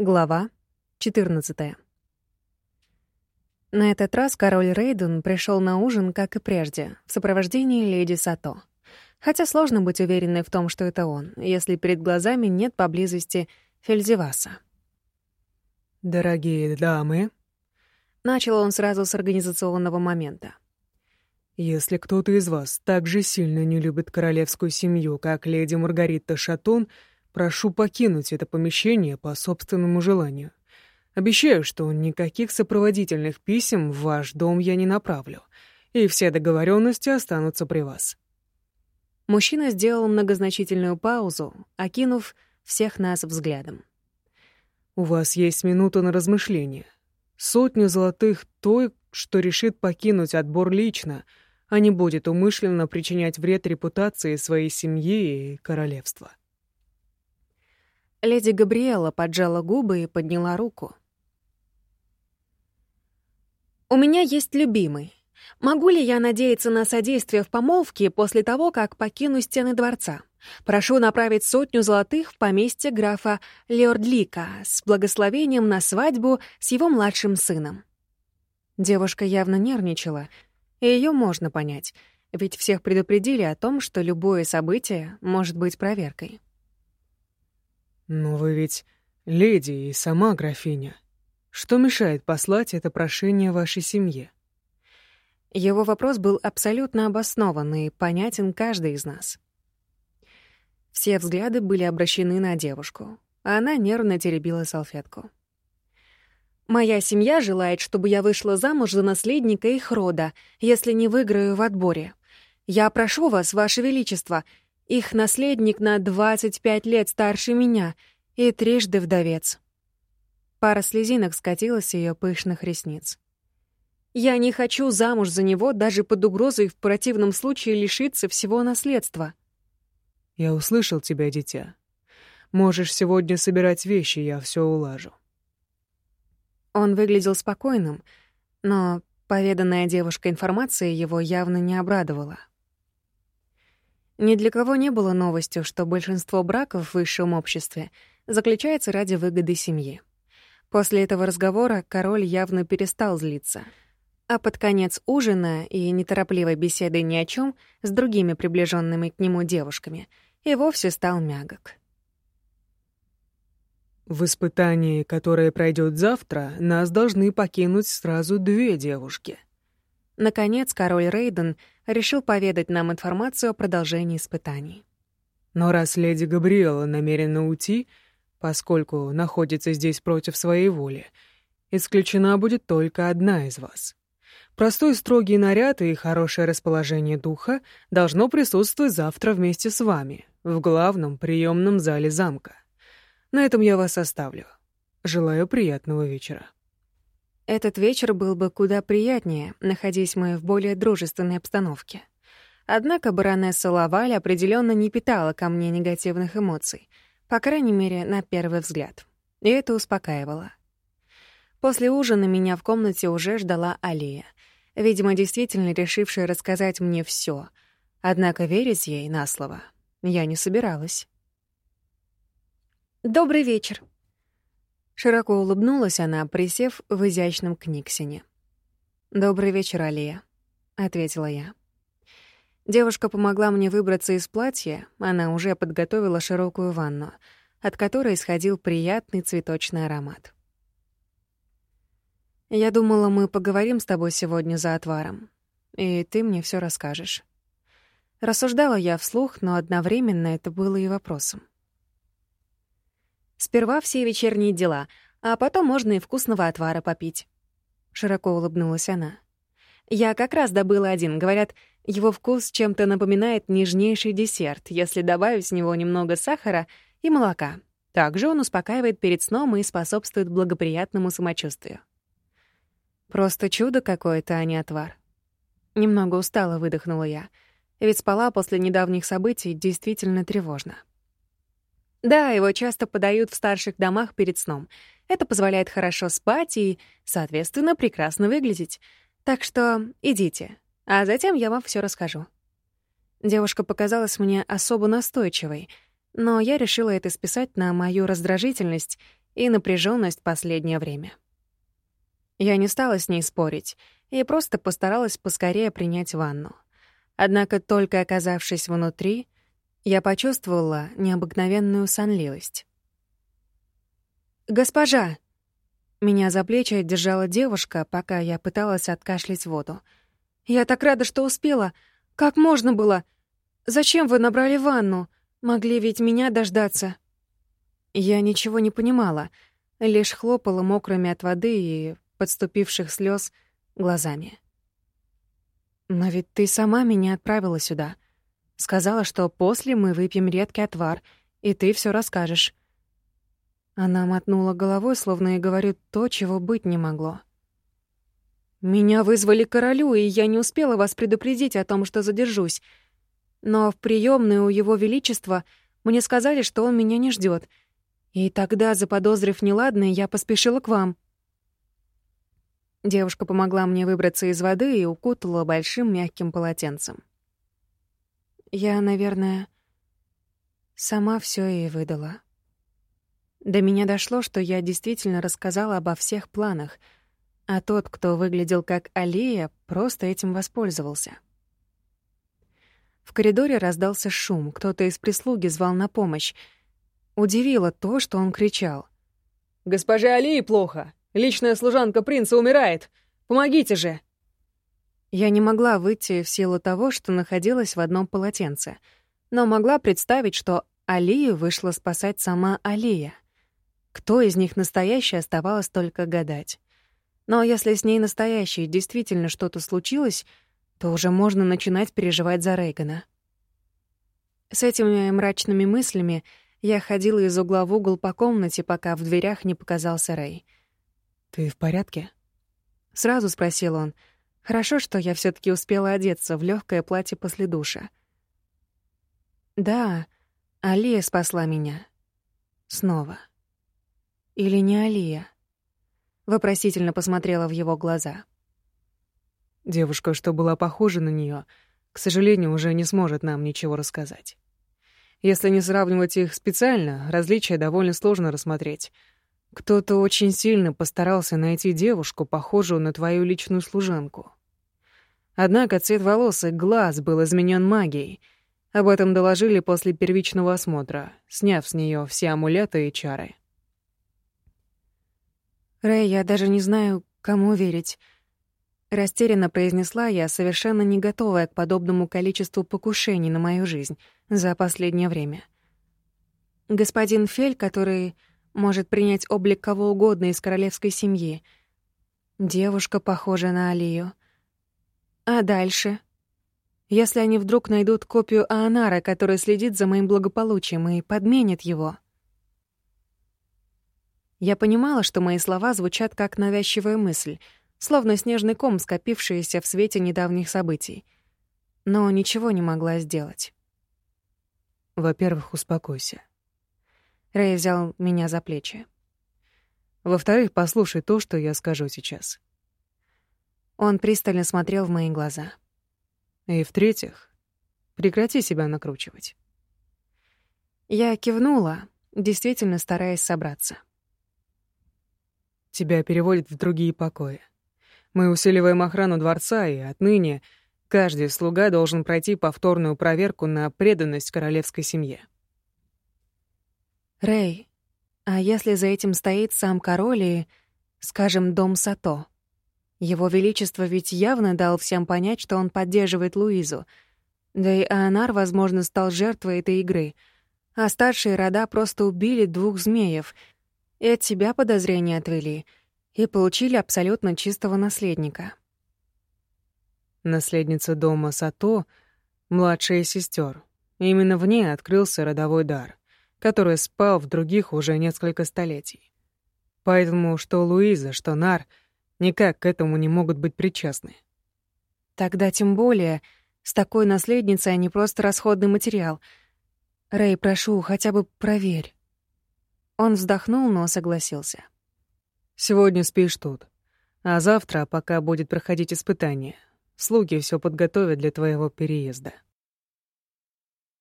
Глава 14. На этот раз король Рейден пришел на ужин, как и прежде, в сопровождении леди Сато. Хотя сложно быть уверенной в том, что это он, если перед глазами нет поблизости Фельзеваса. «Дорогие дамы», — начал он сразу с организационного момента. «Если кто-то из вас так же сильно не любит королевскую семью, как леди Маргарита Шатон, — Прошу покинуть это помещение по собственному желанию. Обещаю, что никаких сопроводительных писем в ваш дом я не направлю, и все договоренности останутся при вас». Мужчина сделал многозначительную паузу, окинув всех нас взглядом. «У вас есть минута на размышление. Сотню золотых той, что решит покинуть отбор лично, а не будет умышленно причинять вред репутации своей семьи и королевства». Леди Габриэла поджала губы и подняла руку. «У меня есть любимый. Могу ли я надеяться на содействие в помолвке после того, как покину стены дворца? Прошу направить сотню золотых в поместье графа Леордлика с благословением на свадьбу с его младшим сыном». Девушка явно нервничала, и ее можно понять, ведь всех предупредили о том, что любое событие может быть проверкой. «Но вы ведь леди и сама графиня. Что мешает послать это прошение вашей семье?» Его вопрос был абсолютно обоснован и понятен каждый из нас. Все взгляды были обращены на девушку, а она нервно теребила салфетку. «Моя семья желает, чтобы я вышла замуж за наследника их рода, если не выиграю в отборе. Я прошу вас, Ваше Величество, их наследник на 25 лет старше меня и трижды вдовец. Пара слезинок скатилась с ее пышных ресниц. Я не хочу замуж за него даже под угрозой в противном случае лишиться всего наследства. Я услышал тебя, дитя. Можешь сегодня собирать вещи, я все улажу. Он выглядел спокойным, но поведанная девушка информация его явно не обрадовала. Ни для кого не было новостью, что большинство браков в высшем обществе заключается ради выгоды семьи. После этого разговора король явно перестал злиться. А под конец ужина и неторопливой беседы ни о чем с другими приближенными к нему девушками и вовсе стал мягок. В испытании, которое пройдет завтра, нас должны покинуть сразу две девушки. Наконец, король Рейден решил поведать нам информацию о продолжении испытаний. Но раз леди Габриэла намерена уйти, поскольку находится здесь против своей воли, исключена будет только одна из вас. Простой строгий наряд и хорошее расположение духа должно присутствовать завтра вместе с вами в главном приемном зале замка. На этом я вас оставлю. Желаю приятного вечера. Этот вечер был бы куда приятнее, находясь мы в более дружественной обстановке. Однако баронесса Лаваль определенно не питала ко мне негативных эмоций, по крайней мере, на первый взгляд. И это успокаивало. После ужина меня в комнате уже ждала Алия, видимо, действительно решившая рассказать мне все. Однако верить ей на слово я не собиралась. «Добрый вечер», Широко улыбнулась она, присев в изящном книгсине. «Добрый вечер, Алия», — ответила я. Девушка помогла мне выбраться из платья, она уже подготовила широкую ванну, от которой исходил приятный цветочный аромат. «Я думала, мы поговорим с тобой сегодня за отваром, и ты мне все расскажешь». Рассуждала я вслух, но одновременно это было и вопросом. Сперва все вечерние дела, а потом можно и вкусного отвара попить. Широко улыбнулась она. Я как раз добыла один. Говорят, его вкус чем-то напоминает нежнейший десерт, если добавить в него немного сахара и молока. Также он успокаивает перед сном и способствует благоприятному самочувствию. Просто чудо какое-то, а не отвар. Немного устало выдохнула я, ведь спала после недавних событий действительно тревожно. Да, его часто подают в старших домах перед сном. Это позволяет хорошо спать и, соответственно, прекрасно выглядеть. Так что идите, а затем я вам все расскажу. Девушка показалась мне особо настойчивой, но я решила это списать на мою раздражительность и напряженность последнее время. Я не стала с ней спорить и просто постаралась поскорее принять ванну. Однако только оказавшись внутри, я почувствовала необыкновенную сонливость. «Госпожа!» Меня за плечи держала девушка, пока я пыталась откашлять воду. «Я так рада, что успела. Как можно было? Зачем вы набрали ванну? Могли ведь меня дождаться». Я ничего не понимала, лишь хлопала мокрыми от воды и подступивших слез глазами. «Но ведь ты сама меня отправила сюда. Сказала, что после мы выпьем редкий отвар, и ты все расскажешь». Она мотнула головой, словно и говорит то, чего быть не могло. «Меня вызвали королю, и я не успела вас предупредить о том, что задержусь. Но в приёмной у его величества мне сказали, что он меня не ждет, И тогда, заподозрив неладное, я поспешила к вам». Девушка помогла мне выбраться из воды и укутала большим мягким полотенцем. Я, наверное, сама все и выдала. До меня дошло, что я действительно рассказала обо всех планах, а тот, кто выглядел как Алия, просто этим воспользовался. В коридоре раздался шум, кто-то из прислуги звал на помощь. Удивило то, что он кричал. «Госпоже Алии плохо! Личная служанка принца умирает! Помогите же!» Я не могла выйти в силу того, что находилась в одном полотенце, но могла представить, что Алию вышла спасать сама Алия — кто из них настоящий, оставалось только гадать. Но если с ней настоящей действительно что-то случилось, то уже можно начинать переживать за Рейгана. С этими мрачными мыслями я ходила из угла в угол по комнате, пока в дверях не показался Рэй. «Ты в порядке?» Сразу спросил он. Хорошо, что я все таки успела одеться в легкое платье после душа. «Да, Алия спасла меня. Снова». Или не Алия? Вопросительно посмотрела в его глаза. Девушка, что была похожа на нее, к сожалению, уже не сможет нам ничего рассказать. Если не сравнивать их специально, различия довольно сложно рассмотреть. Кто-то очень сильно постарался найти девушку, похожую на твою личную служанку. Однако цвет волос и глаз был изменен магией. Об этом доложили после первичного осмотра, сняв с нее все амулеты и чары. «Рэй, я даже не знаю, кому верить». Растерянно произнесла я, совершенно не готовая к подобному количеству покушений на мою жизнь за последнее время. Господин Фель, который может принять облик кого угодно из королевской семьи. Девушка, похожая на Алию. А дальше? Если они вдруг найдут копию Аанара, который следит за моим благополучием и подменит его — я понимала, что мои слова звучат как навязчивая мысль, словно снежный ком, скопившийся в свете недавних событий. Но ничего не могла сделать. Во-первых, успокойся. Рэй взял меня за плечи. Во-вторых, послушай то, что я скажу сейчас. Он пристально смотрел в мои глаза. И в-третьих, прекрати себя накручивать. Я кивнула, действительно стараясь собраться. Тебя переводят в другие покои. Мы усиливаем охрану дворца, и отныне каждый слуга должен пройти повторную проверку на преданность королевской семье. Рэй, а если за этим стоит сам король и, скажем, дом Сато? Его Величество ведь явно дал всем понять, что он поддерживает Луизу. Да и Аонар, возможно, стал жертвой этой игры. А старшие рода просто убили двух змеев — и от себя подозрения отвели, и получили абсолютно чистого наследника. Наследница дома Сато — младшая сестер. Именно в ней открылся родовой дар, который спал в других уже несколько столетий. Поэтому что Луиза, что Нар никак к этому не могут быть причастны. Тогда тем более, с такой наследницей они просто расходный материал. Рэй, прошу, хотя бы проверь. Он вздохнул, но согласился. «Сегодня спишь тут. А завтра, пока будет проходить испытание, слуги все подготовят для твоего переезда».